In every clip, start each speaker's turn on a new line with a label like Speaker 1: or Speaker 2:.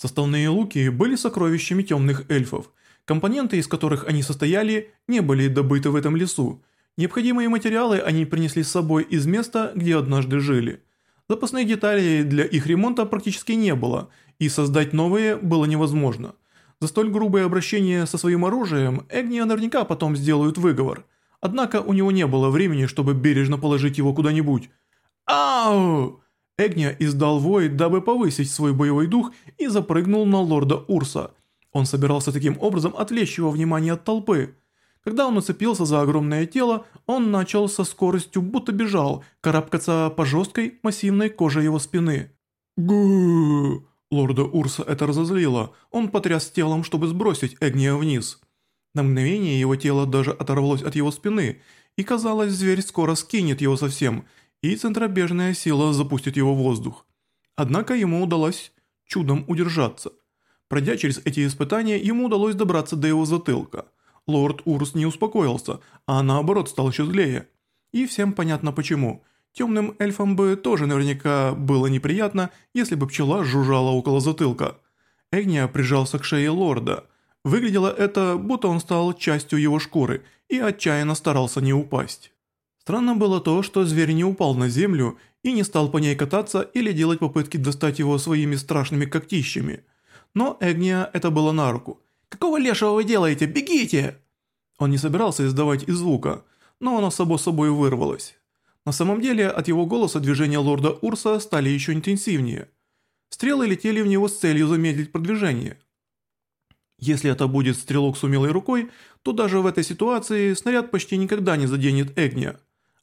Speaker 1: Составные луки были сокровищами темных эльфов, компоненты из которых они состояли, не были добыты в этом лесу. Необходимые материалы они принесли с собой из места, где однажды жили. Запасные детали для их ремонта практически не было, и создать новые было невозможно. За столь грубое обращение со своим оружием Эгния наверняка потом сделают выговор. Однако у него не было времени, чтобы бережно положить его куда-нибудь. «Ау!» Эгния издал вой, дабы повысить свой боевой дух и запрыгнул на лорда Урса. Он собирался таким образом отвлечь его внимание от толпы. Когда он уцепился за огромное тело, он начал со скоростью, будто бежал, карабкаться по жесткой, массивной коже его спины. гу Лорда Урса это разозлило. Он потряс телом, чтобы сбросить Эгния вниз. На мгновение его тело даже оторвалось от его спины, и казалось, зверь скоро скинет его совсем – и центробежная сила запустит его в воздух. Однако ему удалось чудом удержаться. Пройдя через эти испытания, ему удалось добраться до его затылка. Лорд Урс не успокоился, а наоборот стал еще злее. И всем понятно почему. Темным эльфам бы тоже наверняка было неприятно, если бы пчела жужжала около затылка. Эгния прижался к шее лорда. Выглядело это, будто он стал частью его шкуры и отчаянно старался не упасть. Странно было то, что зверь не упал на землю и не стал по ней кататься или делать попытки достать его своими страшными когтищами. Но Эгния это было на руку. «Какого лешего вы делаете? Бегите!» Он не собирался издавать и звука, но оно само собой вырвалось. На самом деле, от его голоса движения лорда Урса стали еще интенсивнее. Стрелы летели в него с целью замедлить продвижение. Если это будет стрелок с умелой рукой, то даже в этой ситуации снаряд почти никогда не заденет Эгния.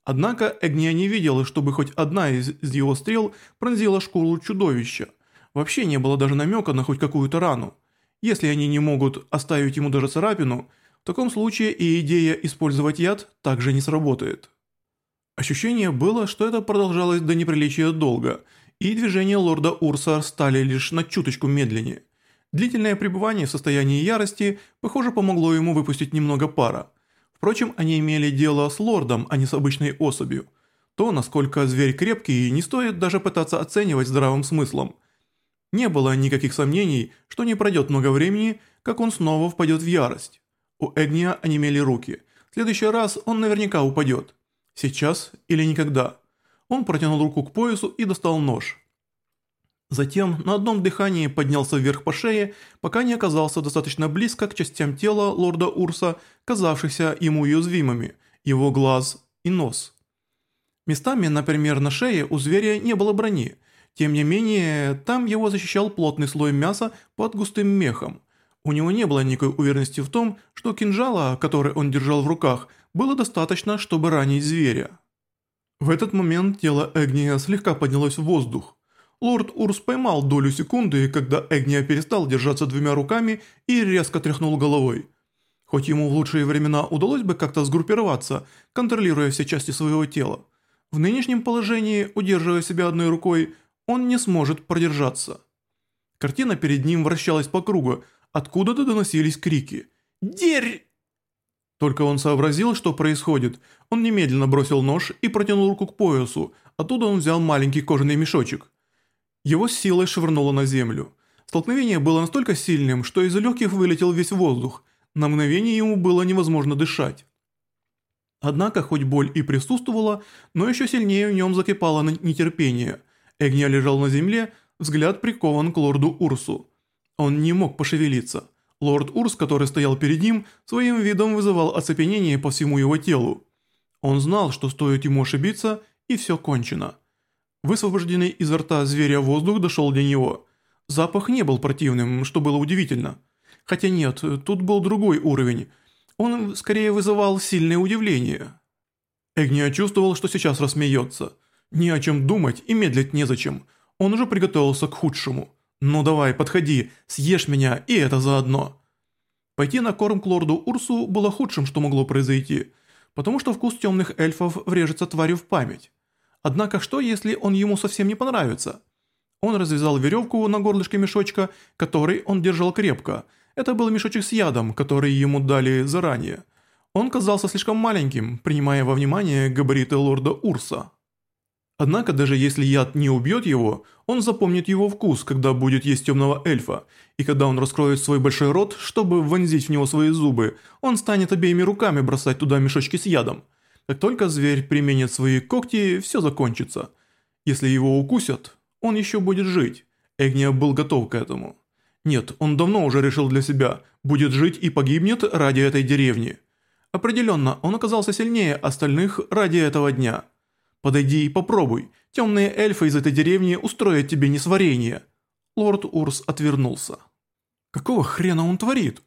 Speaker 1: Однако Эгния не видела, чтобы хоть одна из его стрел пронзила шкуру чудовища. Вообще не было даже намека на хоть какую-то рану. Если они не могут оставить ему даже царапину, в таком случае и идея использовать яд также не сработает. Ощущение было, что это продолжалось до неприличия долго, и движения лорда Урса стали лишь на чуточку медленнее. Длительное пребывание в состоянии ярости, похоже, помогло ему выпустить немного пара. Впрочем, они имели дело с лордом, а не с обычной особью. То, насколько зверь крепкий, не стоит даже пытаться оценивать здравым смыслом. Не было никаких сомнений, что не пройдет много времени, как он снова впадет в ярость. У Эгния онемели руки. В следующий раз он наверняка упадет. Сейчас или никогда. Он протянул руку к поясу и достал нож. Затем на одном дыхании поднялся вверх по шее, пока не оказался достаточно близко к частям тела лорда Урса, казавшихся ему уязвимыми, его глаз и нос. Местами, например, на шее у зверя не было брони, тем не менее, там его защищал плотный слой мяса под густым мехом. У него не было никакой уверенности в том, что кинжала, который он держал в руках, было достаточно, чтобы ранить зверя. В этот момент тело Эгния слегка поднялось в воздух. Лорд Урс поймал долю секунды, когда Эгния перестал держаться двумя руками и резко тряхнул головой. Хоть ему в лучшие времена удалось бы как-то сгруппироваться, контролируя все части своего тела, в нынешнем положении, удерживая себя одной рукой, он не сможет продержаться. Картина перед ним вращалась по кругу, откуда-то доносились крики. «Дерь!» Только он сообразил, что происходит. Он немедленно бросил нож и протянул руку к поясу. Оттуда он взял маленький кожаный мешочек. Его силой швырнуло на землю. Столкновение было настолько сильным, что из легких вылетел весь воздух. На мгновение ему было невозможно дышать. Однако, хоть боль и присутствовала, но еще сильнее в нем закипало нетерпение. Эгня лежал на земле, взгляд прикован к лорду Урсу. Он не мог пошевелиться. Лорд Урс, который стоял перед ним, своим видом вызывал оцепенение по всему его телу. Он знал, что стоит ему ошибиться, и все кончено. Высвобожденный изо рта зверя воздух дошел до него. Запах не был противным, что было удивительно. Хотя нет, тут был другой уровень. Он скорее вызывал сильное удивление. Эгния чувствовал, что сейчас рассмеется. Ни о чем думать и медлить незачем. Он уже приготовился к худшему. «Ну давай, подходи, съешь меня, и это заодно». Пойти на корм к лорду Урсу было худшим, что могло произойти, потому что вкус темных эльфов врежется тварю в память. Однако что, если он ему совсем не понравится? Он развязал веревку на горлышке мешочка, который он держал крепко. Это был мешочек с ядом, который ему дали заранее. Он казался слишком маленьким, принимая во внимание габариты лорда Урса. Однако, даже если яд не убьет его, он запомнит его вкус, когда будет есть темного эльфа, и когда он раскроет свой большой рот, чтобы вонзить в него свои зубы, он станет обеими руками бросать туда мешочки с ядом – как только зверь применит свои когти, все закончится. Если его укусят, он еще будет жить. Эгния был готов к этому. Нет, он давно уже решил для себя, будет жить и погибнет ради этой деревни. Определенно, он оказался сильнее остальных ради этого дня. Подойди и попробуй, темные эльфы из этой деревни устроят тебе несварение. Лорд Урс отвернулся. Какого хрена он творит?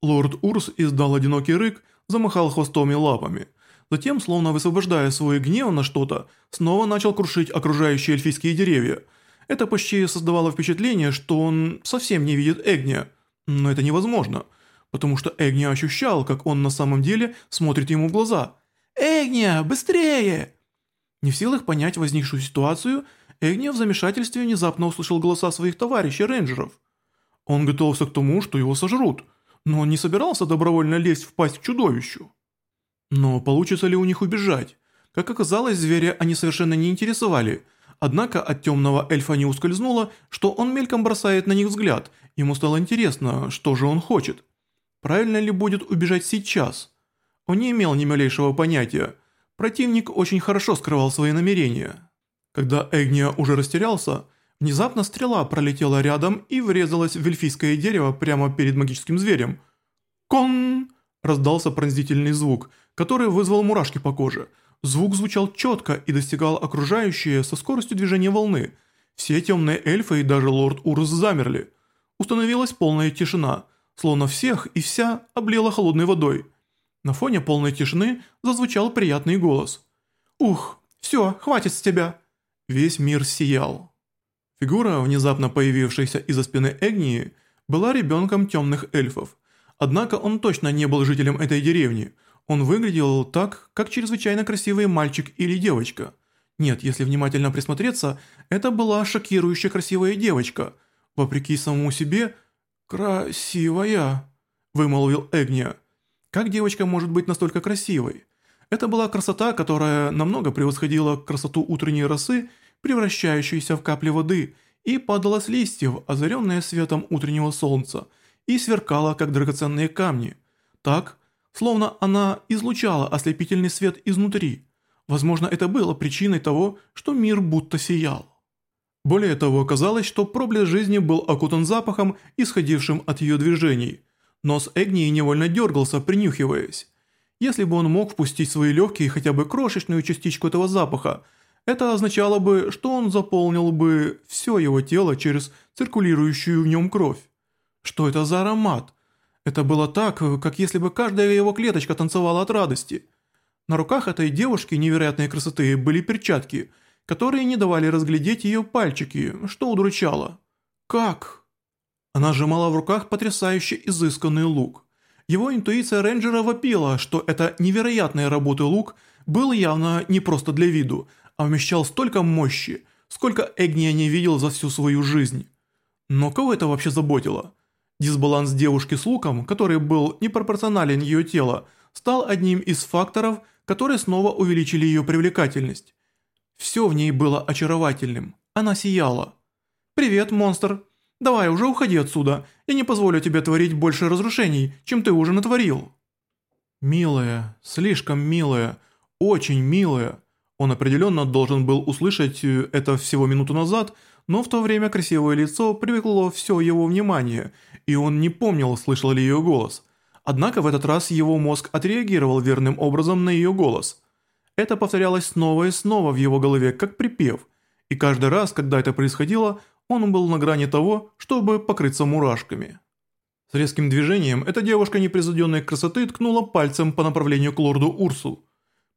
Speaker 1: Лорд Урс издал одинокий рык, замахал хвостом и лапами – Затем, словно высвобождая свой гнев на что-то, снова начал крушить окружающие эльфийские деревья. Это почти создавало впечатление, что он совсем не видит Эгния. Но это невозможно, потому что Эгния ощущал, как он на самом деле смотрит ему в глаза. «Эгния, быстрее!» Не в силах понять возникшую ситуацию, Эгния в замешательстве внезапно услышал голоса своих товарищей рейнджеров. Он готовился к тому, что его сожрут, но он не собирался добровольно лезть в пасть к чудовищу. Но получится ли у них убежать? Как оказалось, зверя они совершенно не интересовали. Однако от темного эльфа не ускользнуло, что он мельком бросает на них взгляд. Ему стало интересно, что же он хочет. Правильно ли будет убежать сейчас? Он не имел ни малейшего понятия. Противник очень хорошо скрывал свои намерения. Когда Эгния уже растерялся, внезапно стрела пролетела рядом и врезалась в эльфийское дерево прямо перед магическим зверем. «Кон!» – раздался пронзительный звук – который вызвал мурашки по коже. Звук звучал четко и достигал окружающие со скоростью движения волны. Все темные эльфы и даже лорд Урус замерли. Установилась полная тишина, словно всех и вся облила холодной водой. На фоне полной тишины зазвучал приятный голос. «Ух, все, хватит с тебя!» Весь мир сиял. Фигура, внезапно появившаяся из-за спины Эгнии, была ребенком темных эльфов. Однако он точно не был жителем этой деревни – он выглядел так, как чрезвычайно красивый мальчик или девочка. Нет, если внимательно присмотреться, это была шокирующе красивая девочка. Вопреки самому себе, «красивая», – вымолвил Эгния. Как девочка может быть настолько красивой? Это была красота, которая намного превосходила красоту утренней росы, превращающейся в капли воды, и падала с листьев, озаренная светом утреннего солнца, и сверкала, как драгоценные камни. Так, словно она излучала ослепительный свет изнутри. Возможно, это было причиной того, что мир будто сиял. Более того, казалось, что проблеск жизни был окутан запахом, исходившим от ее движений. Нос Эгнии невольно дергался, принюхиваясь. Если бы он мог впустить в свои легкие хотя бы крошечную частичку этого запаха, это означало бы, что он заполнил бы все его тело через циркулирующую в нем кровь. Что это за аромат? Это было так, как если бы каждая его клеточка танцевала от радости. На руках этой девушки невероятной красоты были перчатки, которые не давали разглядеть ее пальчики, что удручало. Как? Она сжимала в руках потрясающе изысканный лук. Его интуиция рейнджера вопила, что это невероятной работы лук был явно не просто для виду, а вмещал столько мощи, сколько Эгния не видел за всю свою жизнь. Но кого это вообще заботило? Дисбаланс девушки с луком, который был непропорционален ее телу, стал одним из факторов, которые снова увеличили ее привлекательность. Все в ней было очаровательным. Она сияла. «Привет, монстр. Давай уже уходи отсюда. Я не позволю тебе творить больше разрушений, чем ты уже натворил». «Милая, слишком милая, очень милая». Он определенно должен был услышать э, это всего минуту назад – но в то время красивое лицо привлекло все его внимание, и он не помнил, слышал ли ее голос. Однако в этот раз его мозг отреагировал верным образом на ее голос. Это повторялось снова и снова в его голове, как припев, и каждый раз, когда это происходило, он был на грани того, чтобы покрыться мурашками. С резким движением эта девушка непрезаденной красоты ткнула пальцем по направлению к лорду Урсу.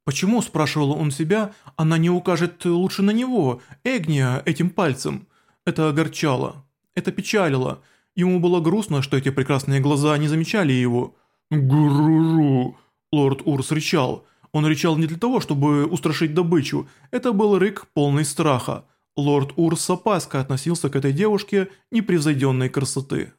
Speaker 1: Почему, спрашивал он себя, она не укажет лучше на него, Эгния, этим пальцем? Это огорчало, это печалило. Ему было грустно, что эти прекрасные глаза не замечали его. «Груру!» – лорд Урс рычал. Он рычал не для того, чтобы устрашить добычу. Это был рык полный страха. Лорд Урс с опаской относился к этой девушке непревзойденной красоты.